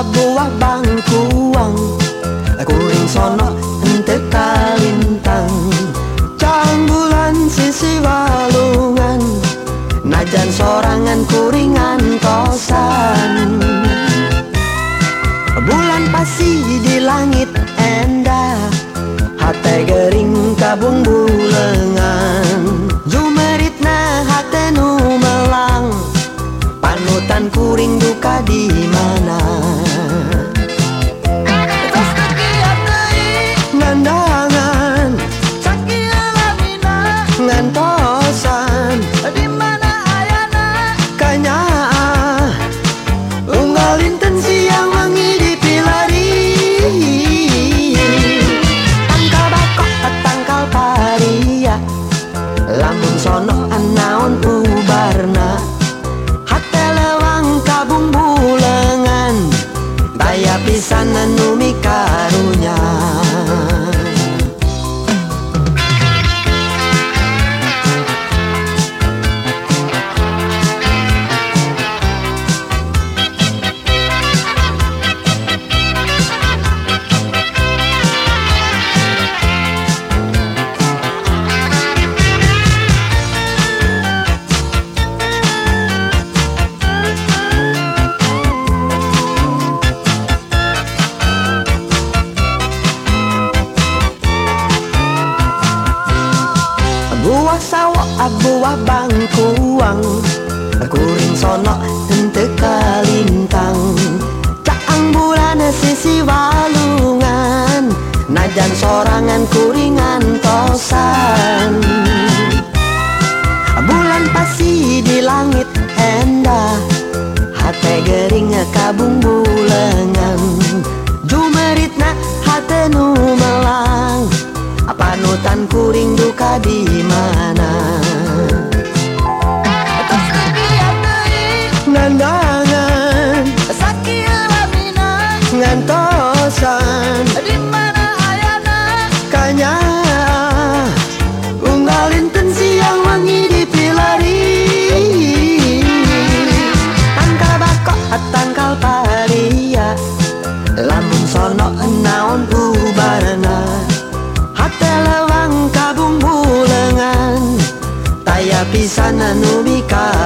sawo buah bangkuang. Kuring sono ente kalintang. Cang bulan sisi walungan. Najan sorangan kuringan tosan bulan pasti di langit endah hati gering kabung bulengan mi caruña. Buah sawo buah bangkuang Kuring sono ente kalintang Caang bulan sisi walungan. Najan sorangan kuringan tosan. Bulan pasti di mana? Terus kegiat pisana nubica